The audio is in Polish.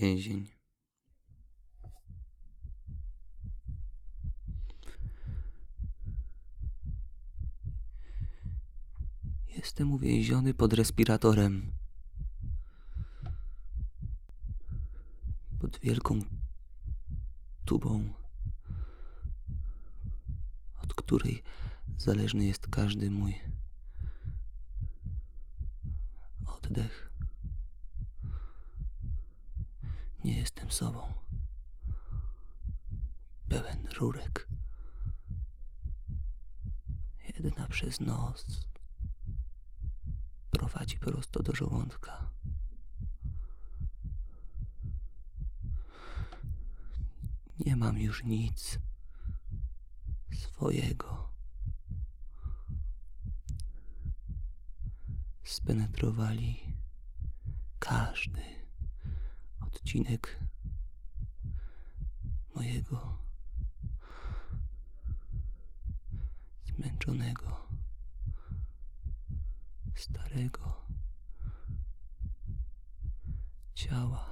więzień. Jestem uwięziony pod respiratorem. Pod wielką tubą, od której zależny jest każdy mój oddech. Nie jestem sobą. Pełen rurek. Jedna przez nos prowadzi prosto do żołądka. Nie mam już nic swojego. Spenetrowali każdy odcinek mojego zmęczonego, starego ciała.